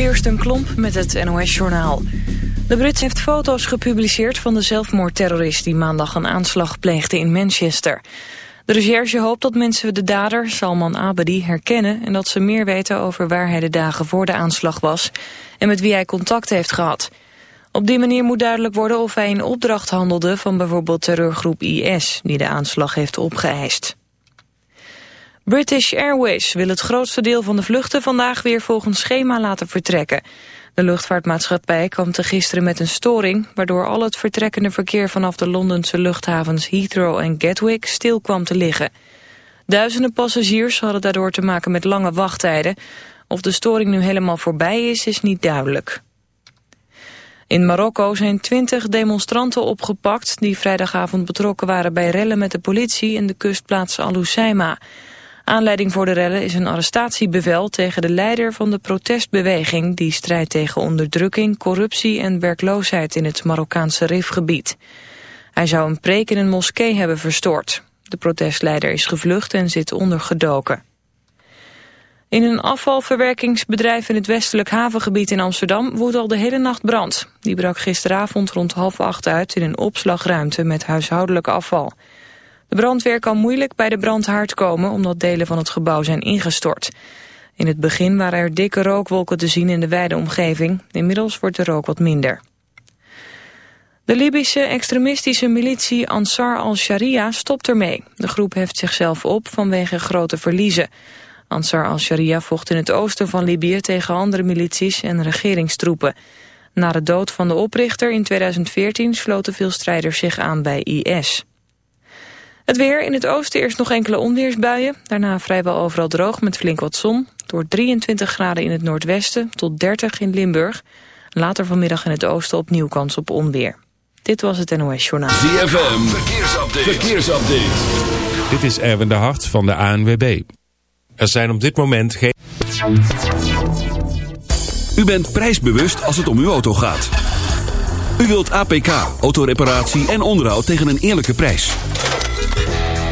Kirsten Klomp met het NOS-journaal. De Brit heeft foto's gepubliceerd van de zelfmoordterrorist... die maandag een aanslag pleegde in Manchester. De recherche hoopt dat mensen de dader, Salman Abedi, herkennen... en dat ze meer weten over waar hij de dagen voor de aanslag was... en met wie hij contact heeft gehad. Op die manier moet duidelijk worden of hij in opdracht handelde... van bijvoorbeeld terreurgroep IS, die de aanslag heeft opgeëist. British Airways wil het grootste deel van de vluchten vandaag weer volgens schema laten vertrekken. De luchtvaartmaatschappij kwam te gisteren met een storing... waardoor al het vertrekkende verkeer vanaf de Londense luchthavens Heathrow en Gatwick stil kwam te liggen. Duizenden passagiers hadden daardoor te maken met lange wachttijden. Of de storing nu helemaal voorbij is, is niet duidelijk. In Marokko zijn twintig demonstranten opgepakt... die vrijdagavond betrokken waren bij rellen met de politie in de kustplaats Al Aanleiding voor de rellen is een arrestatiebevel tegen de leider van de protestbeweging die strijdt tegen onderdrukking, corruptie en werkloosheid in het Marokkaanse Rifgebied. Hij zou een preek in een moskee hebben verstoord. De protestleider is gevlucht en zit ondergedoken. In een afvalverwerkingsbedrijf in het westelijk havengebied in Amsterdam woedt al de hele nacht brand. Die brak gisteravond rond half acht uit in een opslagruimte met huishoudelijk afval. De brandweer kan moeilijk bij de brandhaard komen omdat delen van het gebouw zijn ingestort. In het begin waren er dikke rookwolken te zien in de wijde omgeving. Inmiddels wordt de rook wat minder. De Libische extremistische militie Ansar al-Sharia stopt ermee. De groep heft zichzelf op vanwege grote verliezen. Ansar al-Sharia vocht in het oosten van Libië tegen andere milities en regeringstroepen. Na de dood van de oprichter in 2014 sloten veel strijders zich aan bij IS. Het weer in het oosten eerst nog enkele onweersbuien. Daarna vrijwel overal droog met flink wat zon. Door 23 graden in het noordwesten tot 30 in Limburg. Later vanmiddag in het oosten opnieuw kans op onweer. Dit was het NOS Journaal. ZFM, verkeersupdate. verkeersupdate. Dit is Erwin de Hart van de ANWB. Er zijn op dit moment geen... U bent prijsbewust als het om uw auto gaat. U wilt APK, autoreparatie en onderhoud tegen een eerlijke prijs.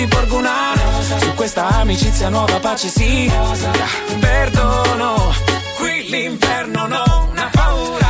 ti porgo una Rosa. Su questa amicizia nuova pace sì. Perdono Qui l'inferno non ha paura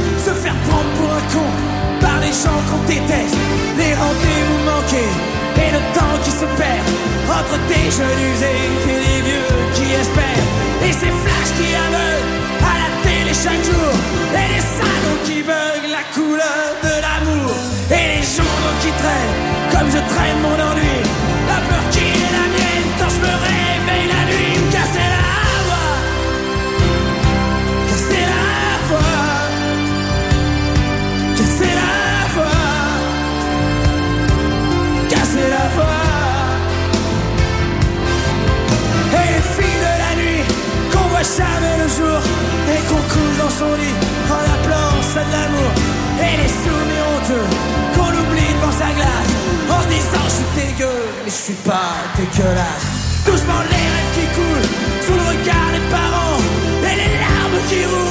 Les gens qu'on déteste. Les rendez-vous manqués et le temps qui se perd entre des jeunes usés et des vieux qui espèrent. Et ces son lit en appelant ça de l'amour. Et les souvenirs honteux qu'on oublie devant sa glace en se disant je suis dégueu, mais je suis pas dégueulasse. Doucement les rêves qui coulent sous le regard des parents et les larmes qui roulent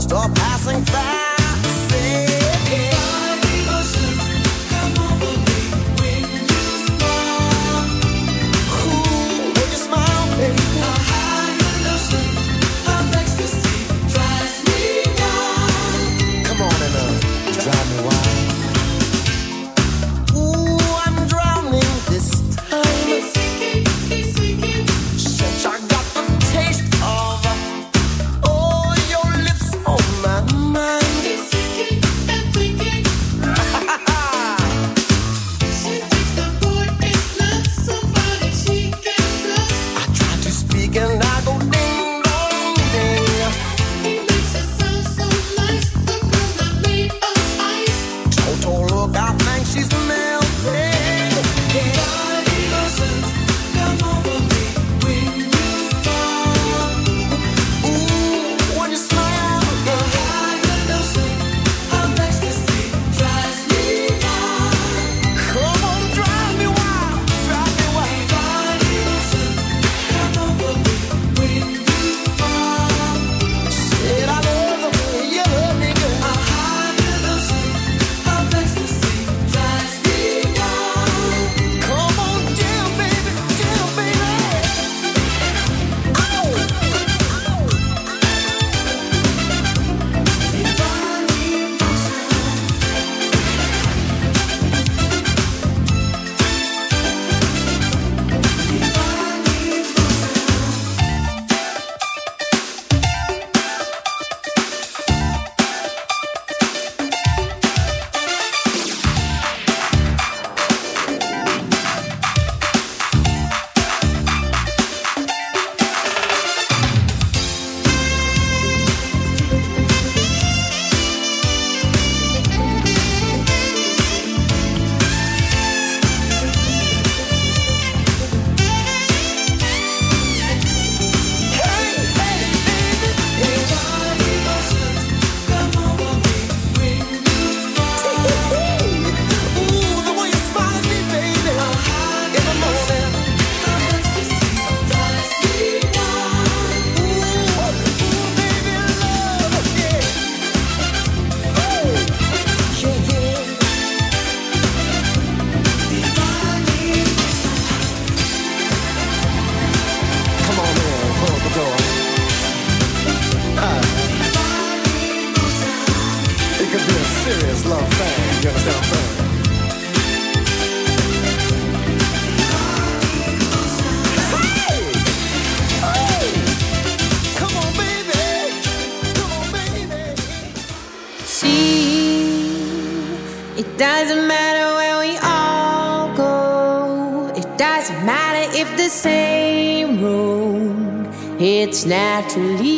Stop passing fast. to leave.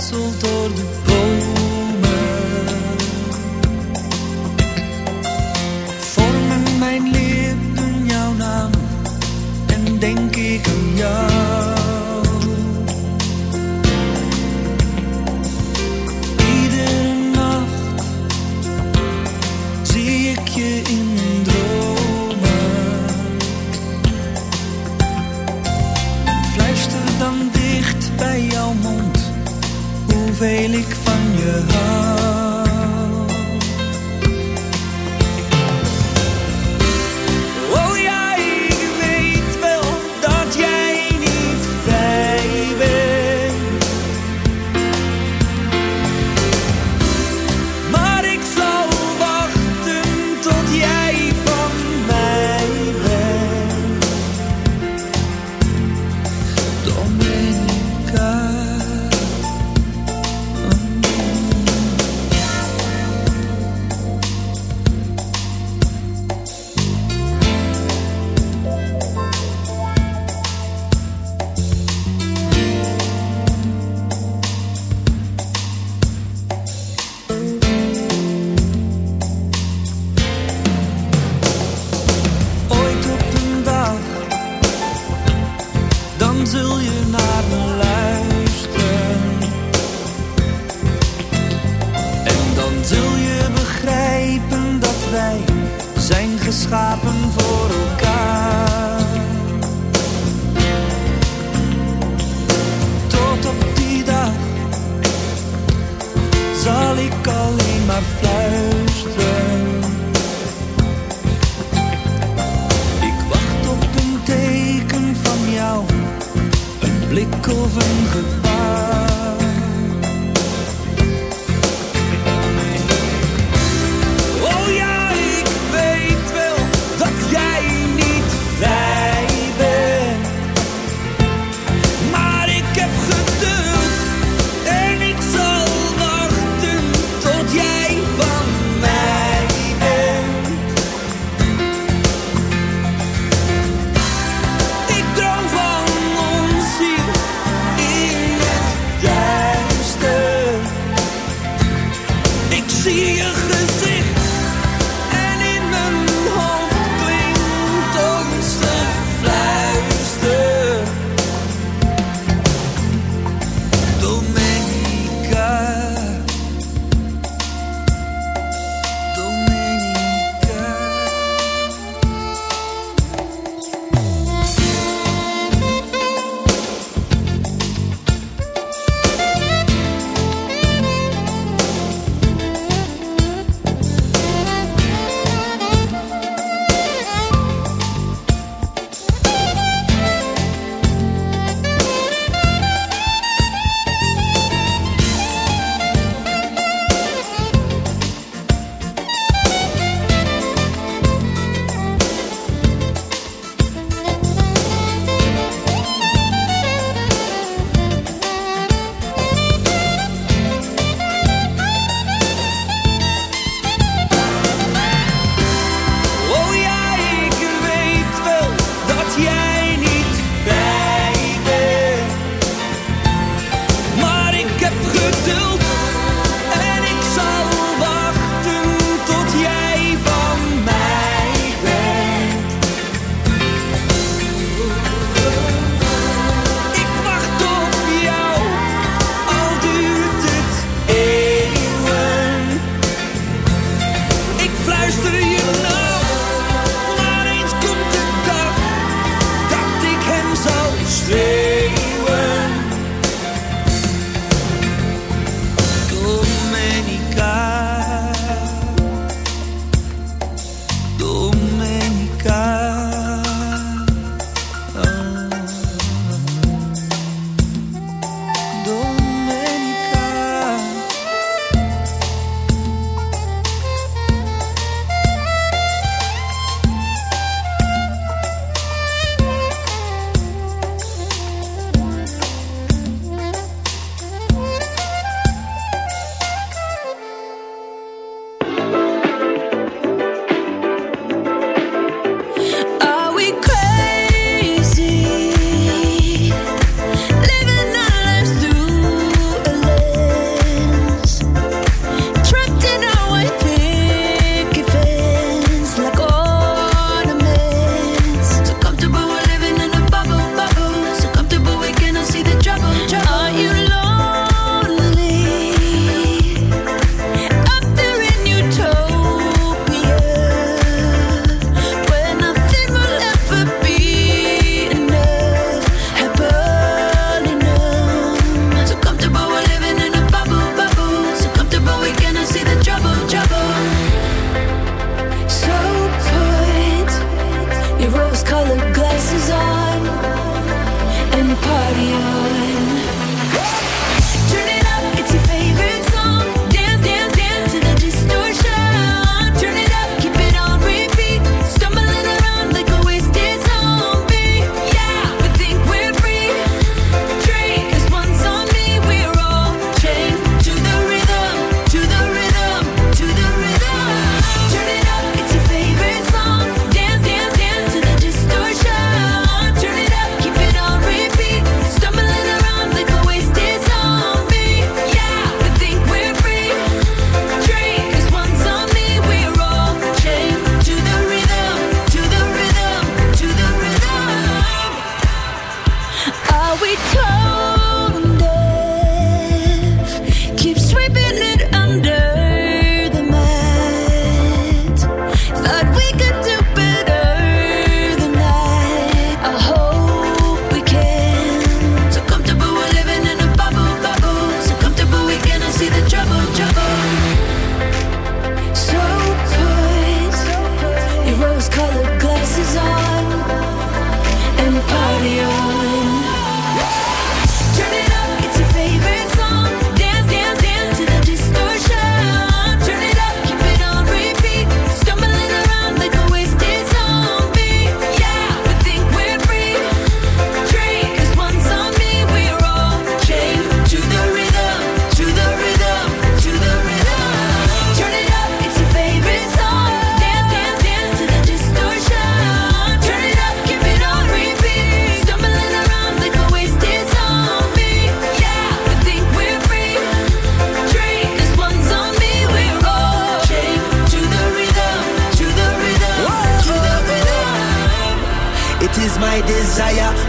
soltar depois.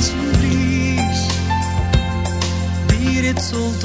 als een bries die ritselt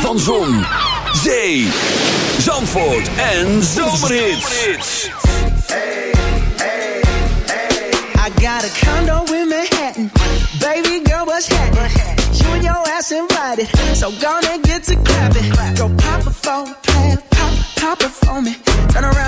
Van Zon, Zee, Zandvoort en Zomerhits. I got a condo in Manhattan. Baby girl, what's happening? You your ass invited. So gonna get to clapping. Go pop for a. Pop, pop for me. Turn around